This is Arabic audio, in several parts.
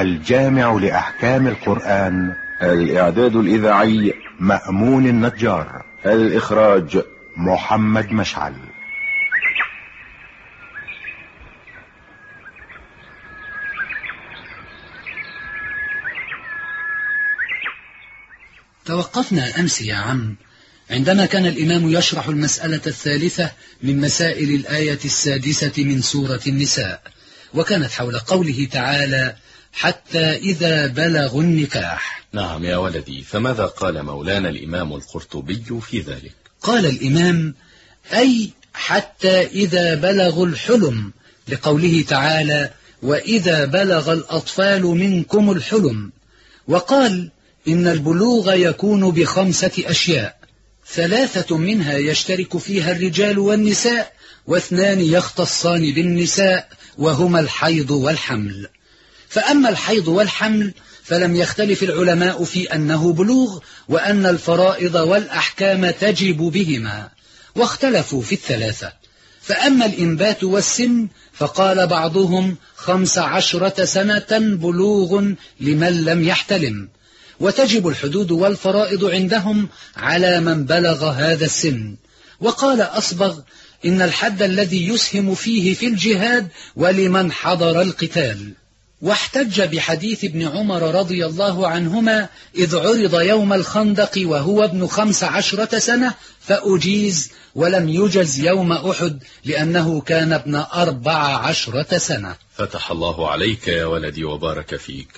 الجامع لأحكام القرآن. الإعداد الإذاعي مأمون النجار. الإخراج محمد مشعل. توقفنا أمس يا عم. عندما كان الإمام يشرح المسألة الثالثة من مسائل الآية السادسة من سورة النساء وكانت حول قوله تعالى حتى إذا بلغوا النكاح. نعم يا ولدي فماذا قال مولانا الإمام القرطبي في ذلك؟ قال الإمام أي حتى إذا بلغوا الحلم لقوله تعالى وإذا بلغ الأطفال منكم الحلم. وقال إن البلوغ يكون بخمسة أشياء. ثلاثة منها يشترك فيها الرجال والنساء واثنان يختصان بالنساء وهما الحيض والحمل. فأما الحيض والحمل فلم يختلف العلماء في أنه بلوغ وأن الفرائض والأحكام تجب بهما واختلفوا في الثلاثة. فأما الإنبات والسن فقال بعضهم خمس عشرة سنة بلوغ لمن لم يحتلم. وتجب الحدود والفرائض عندهم على من بلغ هذا السن. وقال أصبغ إن الحد الذي يسهم فيه في الجهاد ولمن حضر القتال. واحتج بحديث ابن عمر رضي الله عنهما إذ عرض يوم الخندق وهو ابن خمس عشرة سنة فأجيز ولم يجز يوم أحد لأنه كان ابن أربع عشرة سنة. فتح الله عليك يا ولدي وبارك فيك.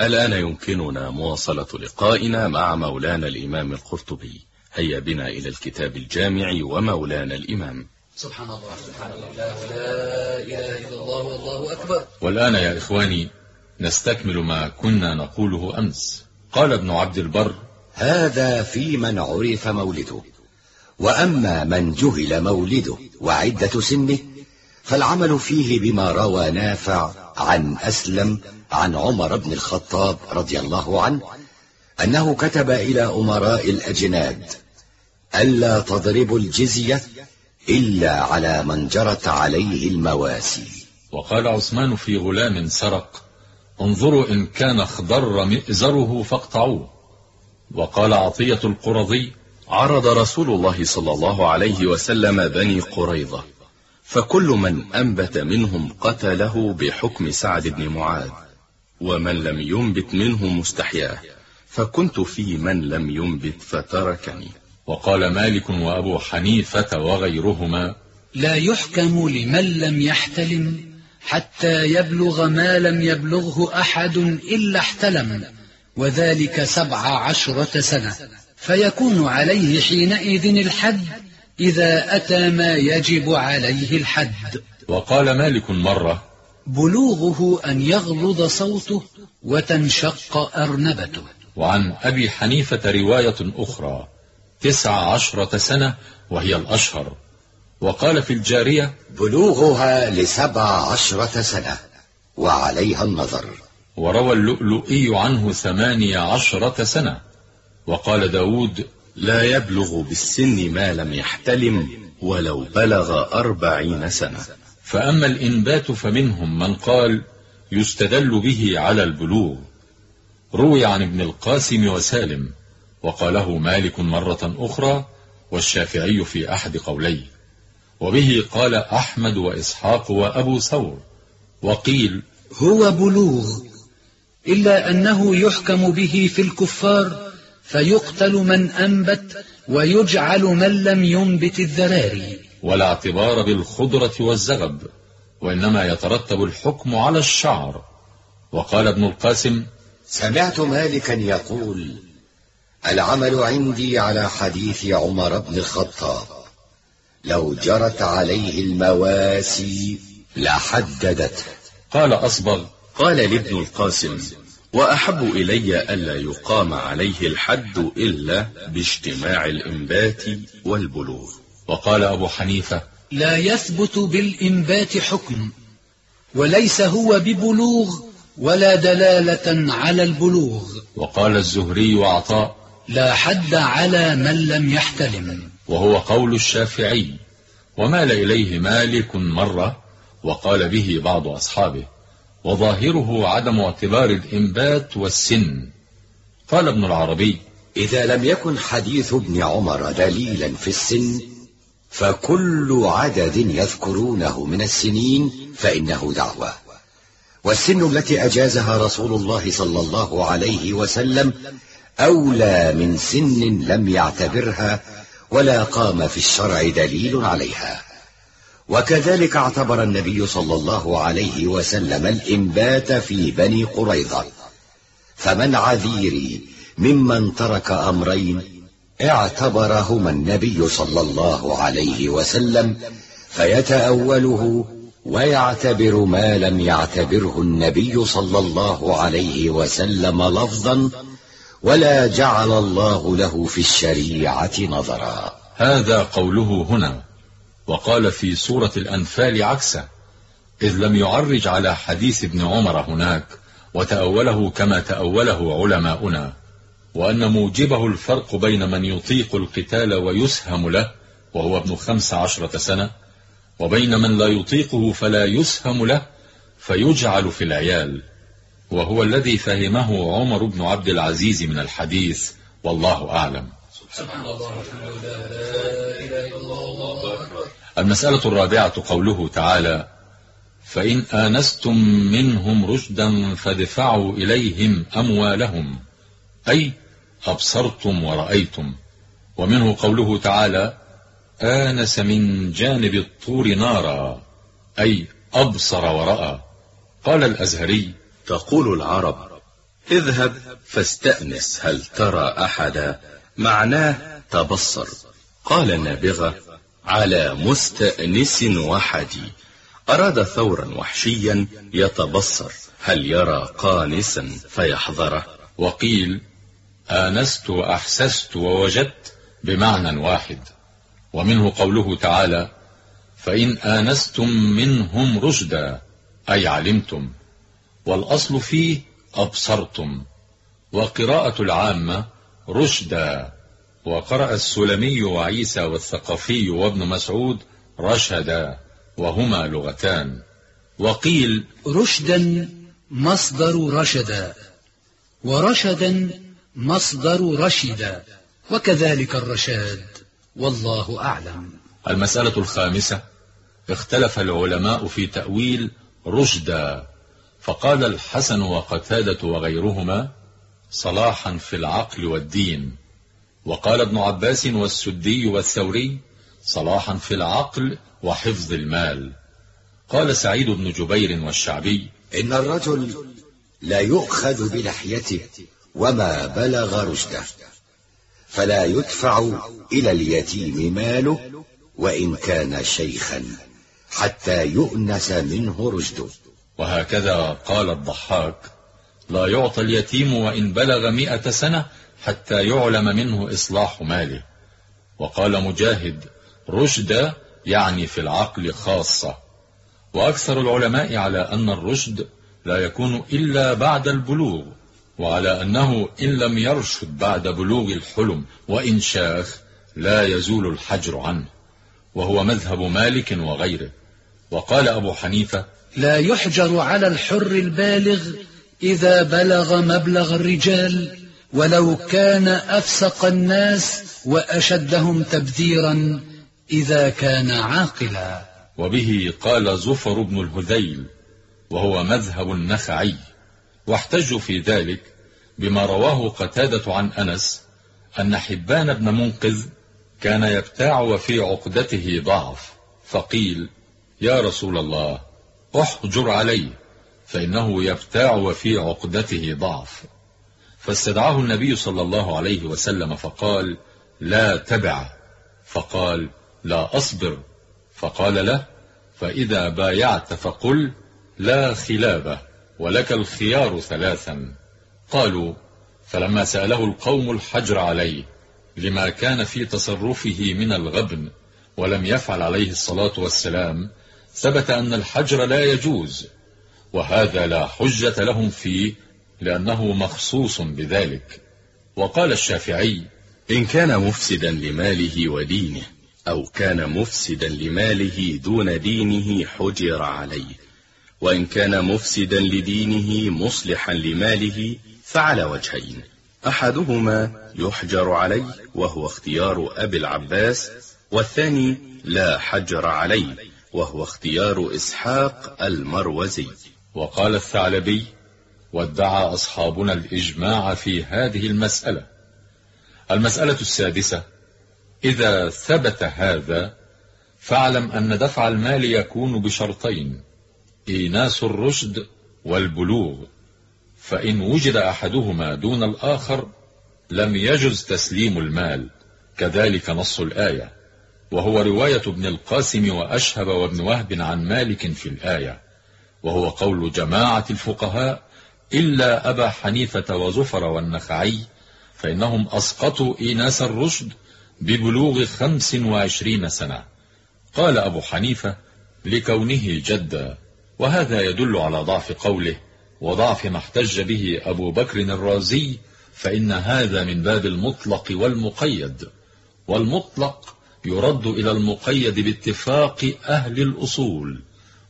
الآن يمكننا مواصلة لقائنا مع مولانا الإمام القرطبي. هيا بنا إلى الكتاب الجامع ومولانا الإمام. سبحان الله سبحان الله. لا إله إلا الله والله أكبر. والآن يا إخواني نستكمل ما كنا نقوله أمس. قال ابن عبد البر هذا في من عرف مولده. وأما من جهل مولده وعدة سنه فالعمل فيه بما روى نافع عن أسلم عن عمر بن الخطاب رضي الله عنه أنه كتب إلى أمراء الأجناد ألا تضربوا الجزية إلا على من جرت عليه المواسي. وقال عثمان في غلام سرق انظروا إن كان اخضر مئزره فاقطعوه. وقال عطية القرظي عرض رسول الله صلى الله عليه وسلم بني قريظة فكل من أنبت منهم قتله بحكم سعد بن معاذ ومن لم ينبت منهم مستحياه فكنت في من لم ينبت فتركني. وقال مالك وأبو حنيفة وغيرهما لا يحكم لمن لم يحتلم حتى يبلغ ما لم يبلغه أحد إلا احتلم وذلك سبع عشرة سنة. فيكون عليه حينئذ الحد إذا أتى ما يجب عليه الحد. وقال مالك مرة بلوغه أن يغلظ صوته وتنشق أرنبته. وعن أبي حنيفة رواية أخرى تسع عشرة سنة وهي الأشهر. وقال في الجارية بلوغها لسبع عشرة سنة وعليها النظر. وروى اللؤلؤي عنه ثمانية عشرة سنة. وقال داود لا يبلغ بالسن ما لم يحتلم ولو بلغ أربعين سنة. فأما الإنبات فمنهم من قال يستدل به على البلوغ. روي عن ابن القاسم وسالم وقاله مالك مرة أخرى والشافعي في أحد قوليه. وبه قال أحمد وإسحاق وأبو ثور. وقيل هو بلوغ إلا أنه يحكم به في الكفار فيقتل من أنبت ويجعل من لم ينبت الذراري. ولا اعتبار بالخضرة والزغب وإنما يترتب الحكم على الشعر. وقال ابن القاسم سمعت مالكا يقول العمل عندي على حديث عمر بن الخطاب. لو جرت عليه المواسي لحددته. قال أصبغ. قال لابن القاسم وأحب إلي ألا يقام عليه الحد إلا باجتماع الإنبات والبلوغ. وقال أبو حنيفة لا يثبت بالإنبات حكم وليس هو ببلوغ ولا دلالة على البلوغ. وقال الزهري وعطاء لا حد على من لم يحتلم. وهو قول الشافعي ومال إليه مالك مرة وقال به بعض أصحابه وظاهره عدم اعتبار الإنبات والسن. قال ابن العربي إذا لم يكن حديث ابن عمر دليلا في السن فكل عدد يذكرونه من السنين فإنه دعوة. والسن التي أجازها رسول الله صلى الله عليه وسلم أولى من سن لم يعتبرها ولا قام في الشرع دليل عليها. وكذلك اعتبر النبي صلى الله عليه وسلم الإنبات في بني قريظة. فمن عذيري ممن ترك أمرين اعتبرهما النبي صلى الله عليه وسلم فيتأوله ويعتبر ما لم يعتبره النبي صلى الله عليه وسلم لفظا ولا جعل الله له في الشريعة نظرا. هذا قوله هنا وقال في سورة الأنفال عكسه إذ لم يعرج على حديث ابن عمر هناك وتأوله كما تأوله علماؤنا وأن موجبه الفرق بين من يطيق القتال ويسهم له وهو ابن خمس عشرة سنة وبين من لا يطيقه فلا يسهم له فيجعل في العيال. وهو الذي فهمه عمر بن عبد العزيز من الحديث والله أعلم. المسألة الرابعة قوله تعالى فإن آنستم منهم رشدا فادفعوا إليهم أموالهم أي أبصرتم ورأيتم. ومنه قوله تعالى آنس من جانب الطور نارا أي أبصر ورأى. قال الأزهري تقول العرب اذهب فاستأنس هل ترى أحدا؟ معناه تبصر. قال النابغة على مستأنس وحدي. أراد ثورا وحشيا يتبصر هل يرى قانسا فيحذره وقيل آنست وأحسست ووجدت بمعنى واحد ومنه قوله تعالى فإن آنستم منهم رشدا أي علمتم والأصل فيه أبصرتم وقراءة العامة رشدا. وقرأ السلمي وعيسى والثقفي وابن مسعود رشدا وهما لغتان. وقيل رشدا مصدر رشدا ورشدا مصدر رشدا وكذلك الرشاد والله أعلم. المسألة الخامسة اختلف العلماء في تأويل رشدا. فقال الحسن وقتادة وغيرهما صلاحا في العقل والدين. وقال ابن عباس والسدي والثوري صلاحا في العقل وحفظ المال. قال سعيد بن جبير والشعبي إن الرجل لا يؤخذ بلحيته وما بلغ رشده فلا يدفع إلى اليتيم ماله وإن كان شيخا حتى يؤنس منه رشده. وهكذا قال الضحاك لا يعطى اليتيم وإن بلغ مئة سنة حتى يعلم منه إصلاح ماله. وقال مجاهد رشد يعني في العقل خاصة. وأكثر العلماء على أن الرشد لا يكون إلا بعد البلوغ وعلى أنه إن لم يرشد بعد بلوغ الحلم وإن شاخ لا يزول الحجر عنه وهو مذهب مالك وغيره. وقال أبو حنيفة لا يحجر على الحر البالغ إذا بلغ مبلغ الرجال ولو كان أفسق الناس وأشدهم تبذيرا إذا كان عاقلا. وبه قال زفر بن الهذيل وهو مذهب النخعي واحتجوا في ذلك بما رواه قتادة عن أنس أن حبان بن منقذ كان يبتاع وفي عقدته ضعف فقيل يا رسول الله احجر عليه فإنه يبتاع وفي عقدته ضعف. فاستدعاه النبي صلى الله عليه وسلم فقال لا تبع. فقال لا أصبر. فقال له فإذا بايعت فقل لا خلابة ولك الخيار ثلاثا. قالوا فلما سأله القوم الحجر عليه لما كان في تصرفه من الغبن ولم يفعل عليه الصلاة والسلام ثبت أن الحجر لا يجوز وهذا لا حجة لهم فيه لأنه مخصوص بذلك. وقال الشافعي إن كان مفسدا لماله ودينه أو كان مفسدا لماله دون دينه حجر عليه وإن كان مفسدا لدينه مصلحا لماله فعلى وجهين. أحدهما يحجر عليه وهو اختيار أبي العباس والثاني لا حجر عليه. وهو اختيار إسحاق المروزي. وقال الثعلبي وادعى أصحابنا الإجماع في هذه المسألة. المسألة السادسة إذا ثبت هذا فاعلم أن دفع المال يكون بشرطين إيناس الرشد والبلوغ. فإن وجد أحدهما دون الآخر لم يجز تسليم المال. كذلك نص الآية. وهو رواية ابن القاسم وأشهب وابن وهب عن مالك في الآية وهو قول جماعة الفقهاء إلا أبا حنيفة وزفر والنخعي فإنهم أسقطوا إيناس الرشد ببلوغ خمس وعشرين سنة. قال أبو حنيفة لكونه جدا وهذا يدل على ضعف قوله وضعف ما احتج به أبو بكر الرازي فإن هذا من باب المطلق والمقيد. والمطلق يرد إلى المقيد باتفاق أهل الأصول.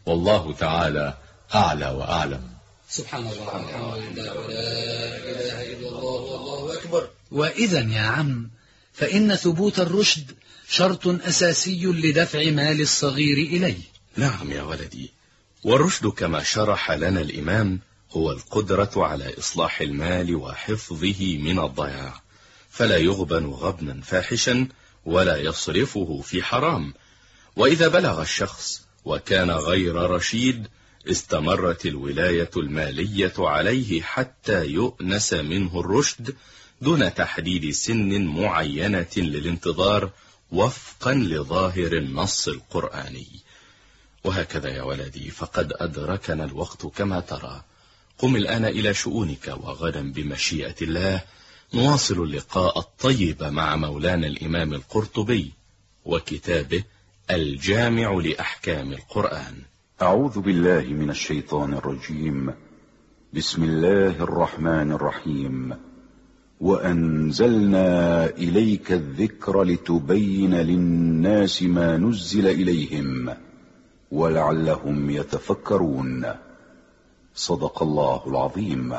والله تعالى أعلى وأعلم. سبحان الله والحمد لله ولا إله إلا الله والله أكبر. وإذا يا عم فإن ثبوت الرشد شرط أساسي لدفع مال الصغير إليه. نعم يا ولدي والرشد كما شرح لنا الإمام هو القدرة على إصلاح المال وحفظه من الضياع. فلا يغبن غبنا فاحشا ولا يصرفه في حرام. وإذا بلغ الشخص وكان غير رشيد استمرت الولاية المالية عليه حتى يؤنس منه الرشد دون تحديد سن معينة للانتظار وفقا لظاهر النص القرآني. وهكذا يا ولدي فقد أدركنا الوقت كما ترى. قم الآن إلى شؤونك وغدا بمشيئة الله نواصل اللقاء الطيب مع مولانا الإمام القرطبي وكتابه الجامع لأحكام القرآن. أعوذ بالله من الشيطان الرجيم. بسم الله الرحمن الرحيم. وأنزلنا إليك الذكر لتبين للناس ما نزل إليهم ولعلهم يتفكرون. صدق الله العظيم.